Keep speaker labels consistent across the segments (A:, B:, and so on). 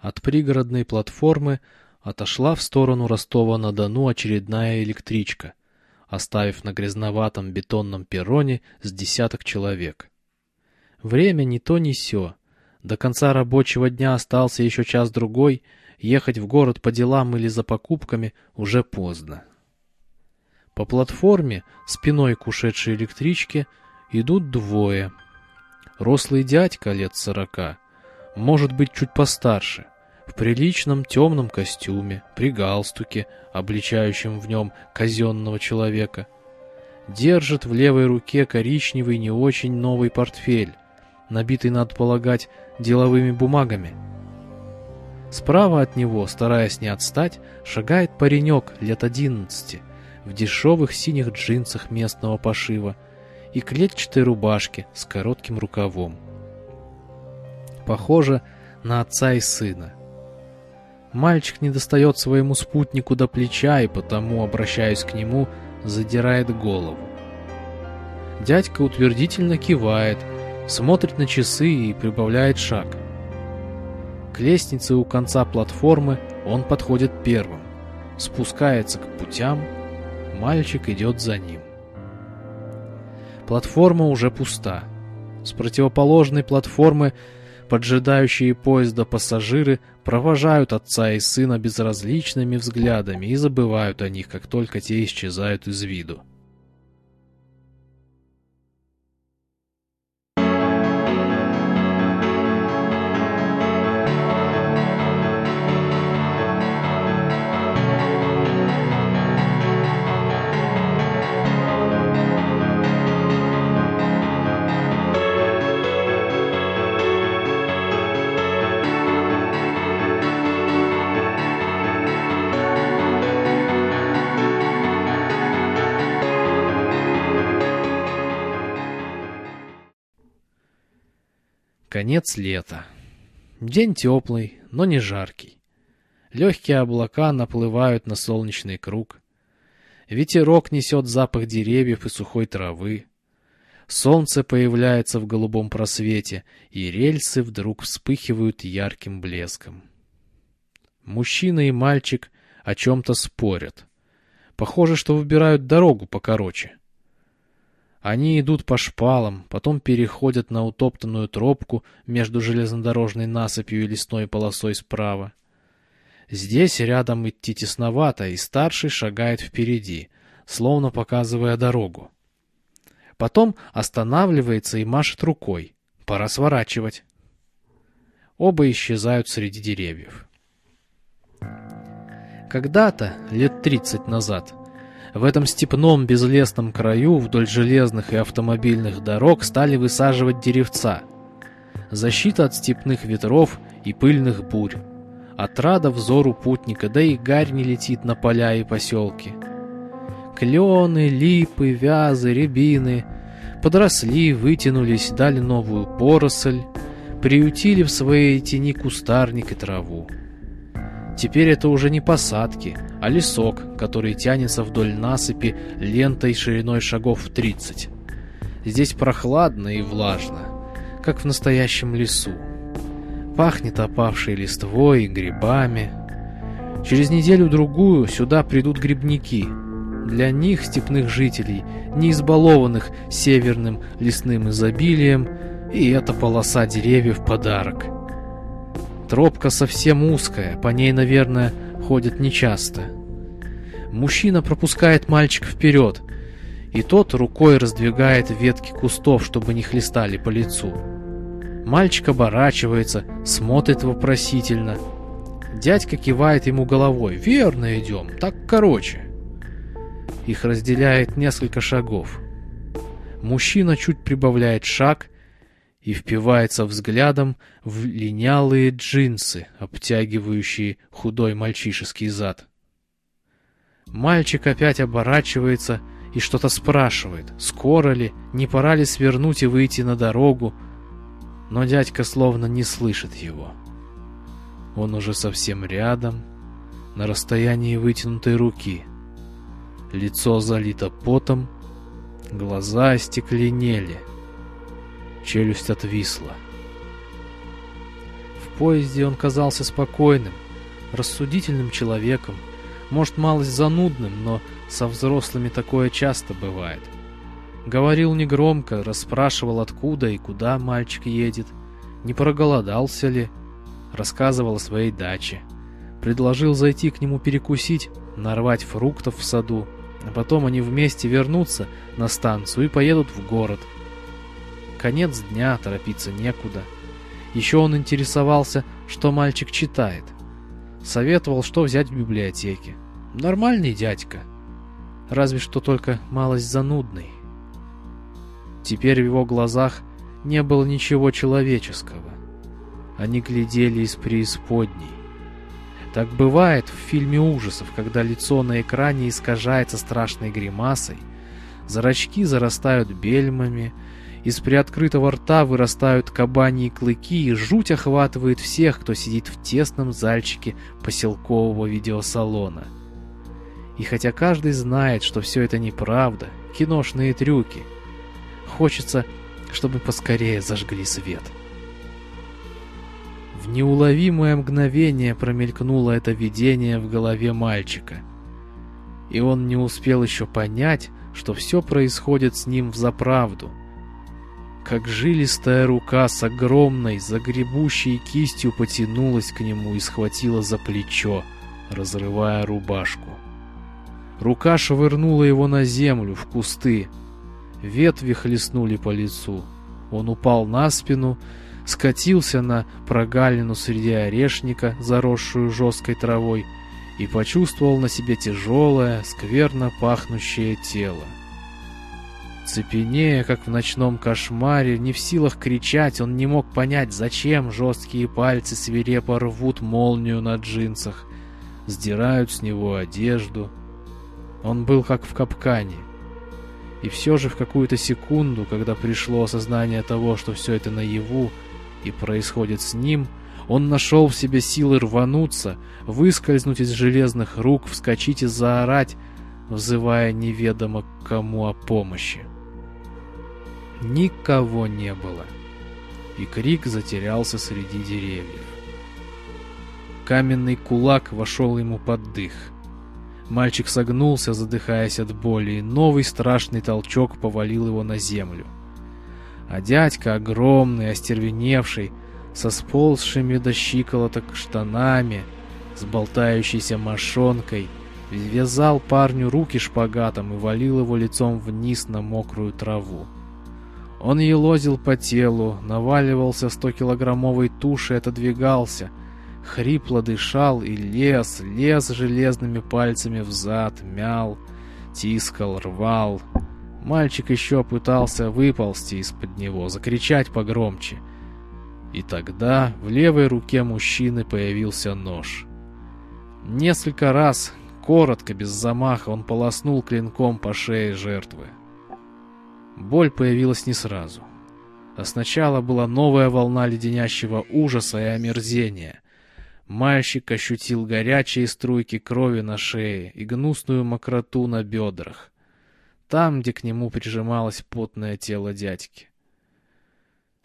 A: От пригородной платформы отошла в сторону Ростова-на-Дону очередная электричка, оставив на грязноватом бетонном перроне с десяток человек. Время не то ни сё. До конца рабочего дня остался еще час-другой, ехать в город по делам или за покупками уже поздно. По платформе, спиной к ушедшей электричке, идут двое. Рослый дядька лет сорока, может быть, чуть постарше, в приличном темном костюме, при галстуке, обличающем в нем казенного человека. Держит в левой руке коричневый не очень новый портфель, набитый, надо полагать, деловыми бумагами. Справа от него, стараясь не отстать, шагает паренек лет одиннадцати в дешевых синих джинсах местного пошива и клетчатой рубашке с коротким рукавом. Похоже на отца и сына. Мальчик не достает своему спутнику до плеча и потому, обращаясь к нему, задирает голову. Дядька утвердительно кивает, смотрит на часы и прибавляет шаг. К лестнице у конца платформы он подходит первым, спускается к путям, мальчик идет за ним. Платформа уже пуста. С противоположной платформы Поджидающие поезда пассажиры провожают отца и сына безразличными взглядами и забывают о них, как только те исчезают из виду. Конец лета. День теплый, но не жаркий. Легкие облака наплывают на солнечный круг. Ветерок несет запах деревьев и сухой травы. Солнце появляется в голубом просвете, и рельсы вдруг вспыхивают ярким блеском. Мужчина и мальчик о чем-то спорят. Похоже, что выбирают дорогу покороче. Они идут по шпалам, потом переходят на утоптанную тропку между железнодорожной насыпью и лесной полосой справа. Здесь рядом идти тесновато, и старший шагает впереди, словно показывая дорогу. Потом останавливается и машет рукой. Пора сворачивать. Оба исчезают среди деревьев. Когда-то, лет тридцать назад, в этом степном безлесном краю вдоль железных и автомобильных дорог стали высаживать деревца. Защита от степных ветров и пыльных бурь. Отрада взору путника, да и гарь не летит на поля и поселки. Клены, липы, вязы, рябины подросли, вытянулись, дали новую поросль, приютили в своей тени кустарник и траву. Теперь это уже не посадки, а лесок, который тянется вдоль насыпи лентой шириной шагов в 30. Здесь прохладно и влажно, как в настоящем лесу. Пахнет опавшей листвой и грибами. Через неделю-другую сюда придут грибники. Для них, степных жителей, не избалованных северным лесным изобилием, и эта полоса деревьев подарок — Тропка совсем узкая, по ней, наверное, ходят нечасто. Мужчина пропускает мальчика вперед, и тот рукой раздвигает ветки кустов, чтобы не хлестали по лицу. Мальчик оборачивается, смотрит вопросительно. Дядька кивает ему головой. «Верно идем, так короче». Их разделяет несколько шагов. Мужчина чуть прибавляет шаг и впивается взглядом в линялые джинсы, обтягивающие худой мальчишеский зад. Мальчик опять оборачивается и что-то спрашивает, скоро ли, не пора ли свернуть и выйти на дорогу, но дядька словно не слышит его. Он уже совсем рядом, на расстоянии вытянутой руки. Лицо залито потом, глаза остекленели — Челюсть отвисла. В поезде он казался спокойным, рассудительным человеком, может, малость занудным, но со взрослыми такое часто бывает. Говорил негромко, расспрашивал, откуда и куда мальчик едет, не проголодался ли, рассказывал о своей даче. Предложил зайти к нему перекусить, нарвать фруктов в саду, а потом они вместе вернутся на станцию и поедут в город. Конец дня, торопиться некуда. Еще он интересовался, что мальчик читает. Советовал, что взять в библиотеке. Нормальный дядька. Разве что только малость занудный. Теперь в его глазах не было ничего человеческого. Они глядели из преисподней. Так бывает в фильме ужасов, когда лицо на экране искажается страшной гримасой, зрачки зарастают бельмами, из приоткрытого рта вырастают кабаньи клыки, и жуть охватывает всех, кто сидит в тесном зальчике поселкового видеосалона. И хотя каждый знает, что все это неправда, киношные трюки, хочется, чтобы поскорее зажгли свет. В неуловимое мгновение промелькнуло это видение в голове мальчика. И он не успел еще понять, что все происходит с ним взаправду. Как жилистая рука с огромной, загребущей кистью потянулась к нему и схватила за плечо, разрывая рубашку. Рука швырнула его на землю, в кусты. Ветви хлестнули по лицу. Он упал на спину, скатился на прогалину среди орешника, заросшую жесткой травой, и почувствовал на себе тяжелое, скверно пахнущее тело. Цепенея, как в ночном кошмаре, не в силах кричать, он не мог понять, зачем жесткие пальцы свирепо рвут молнию на джинсах, сдирают с него одежду. Он был как в капкане. И все же в какую-то секунду, когда пришло осознание того, что все это наяву, и происходит с ним, он нашел в себе силы рвануться, выскользнуть из железных рук, вскочить и заорать, взывая неведомо кому о помощи. Никого не было, и крик затерялся среди деревьев. Каменный кулак вошел ему под дых. Мальчик согнулся, задыхаясь от боли, и новый страшный толчок повалил его на землю а дядька огромный, остервеневший, со сползшими до щиколоток штанами, с болтающейся мошонкой, вязал парню руки шпагатом и валил его лицом вниз на мокрую траву. Он елозил по телу, наваливался сто-килограммовой тушей, отодвигался, хрипло дышал и лез, лез железными пальцами взад, мял, тискал, рвал, Мальчик еще пытался выползти из-под него, закричать погромче. И тогда в левой руке мужчины появился нож. Несколько раз, коротко, без замаха, он полоснул клинком по шее жертвы. Боль появилась не сразу. А сначала была новая волна леденящего ужаса и омерзения. Мальчик ощутил горячие струйки крови на шее и гнусную мокроту на бедрах там, где к нему прижималось потное тело дядьки.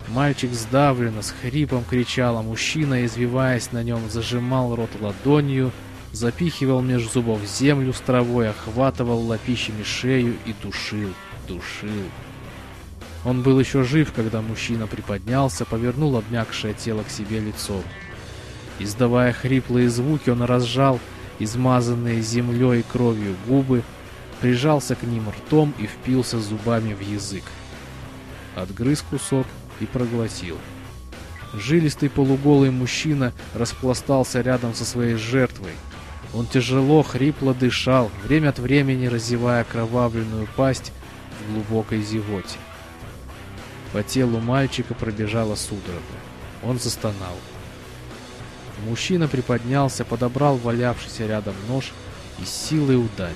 A: Мальчик сдавленно, с хрипом кричал, а мужчина, извиваясь на нем, зажимал рот ладонью, запихивал между зубов землю с травой, охватывал лопищами шею и душил, душил. Он был еще жив, когда мужчина приподнялся, повернул обмякшее тело к себе лицом. Издавая хриплые звуки, он разжал измазанные землей и кровью губы, прижался к ним ртом и впился зубами в язык. Отгрыз кусок и проглотил. Жилистый полуголый мужчина распластался рядом со своей жертвой. Он тяжело, хрипло дышал, время от времени разевая кровавленную пасть в глубокой зевоте. По телу мальчика пробежала судорога. Он застонал. Мужчина приподнялся, подобрал валявшийся рядом нож и силой ударил.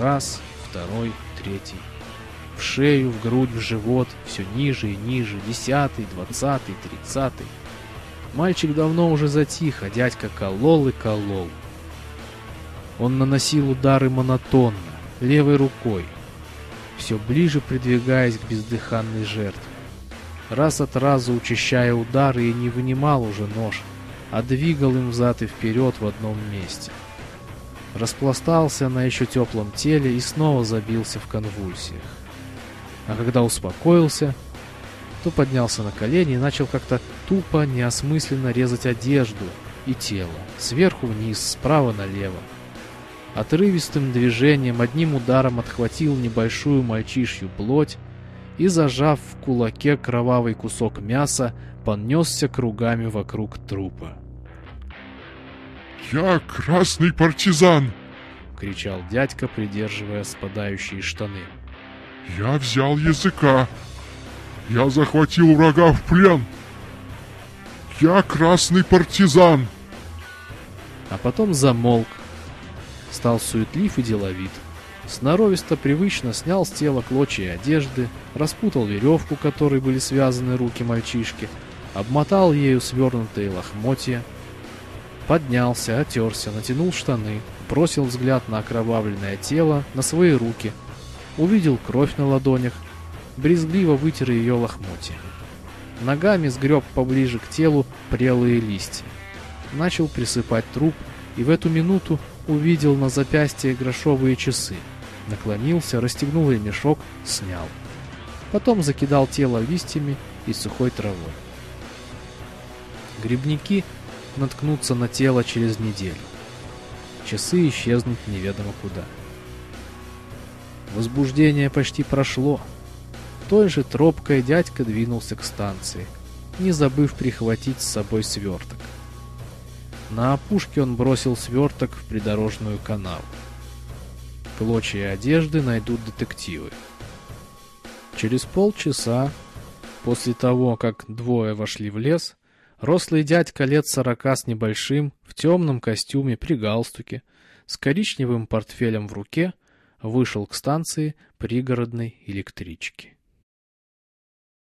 A: Раз, второй, третий. В шею, в грудь, в живот, все ниже и ниже, десятый, двадцатый, тридцатый. Мальчик давно уже затих, а дядька колол и колол. Он наносил удары монотонно, левой рукой, все ближе придвигаясь к бездыханной жертве. Раз от раза учащая удары и не вынимал уже нож, а двигал им взад и вперед в одном месте. Распластался на еще теплом теле и снова забился в конвульсиях. А когда успокоился, то поднялся на колени и начал как-то тупо, неосмысленно резать одежду и тело, сверху вниз, справа налево. Отрывистым движением одним ударом отхватил небольшую мальчишью плоть и, зажав в кулаке кровавый кусок мяса, понесся кругами вокруг трупа.
B: «Я красный партизан!»
A: — кричал дядька, придерживая спадающие штаны.
B: «Я взял языка! Я захватил врага в плен! Я красный партизан!»
A: А потом замолк, стал суетлив и деловит. Сноровисто привычно снял с тела клочья одежды, распутал веревку, которой были связаны руки мальчишки, обмотал ею свернутые лохмотья, поднялся, отерся, натянул штаны, бросил взгляд на окровавленное тело, на свои руки, увидел кровь на ладонях, брезгливо вытер ее лохмотья. Ногами сгреб поближе к телу прелые листья. Начал присыпать труп, и в эту минуту увидел на запястье грошовые часы. Наклонился, расстегнул ремешок, снял. Потом закидал тело листьями и сухой травой. Грибники наткнутся на тело через неделю. Часы исчезнут неведомо куда. Возбуждение почти прошло. Той же тропкой дядька двинулся к станции, не забыв прихватить с собой сверток. На опушке он бросил сверток в придорожную канаву. Клочья одежды найдут детективы. Через полчаса, после того, как двое вошли в лес, рослый дядька лет сорока с небольшим, в темном костюме при галстуке, с коричневым портфелем в руке, вышел к станции пригородной электрички.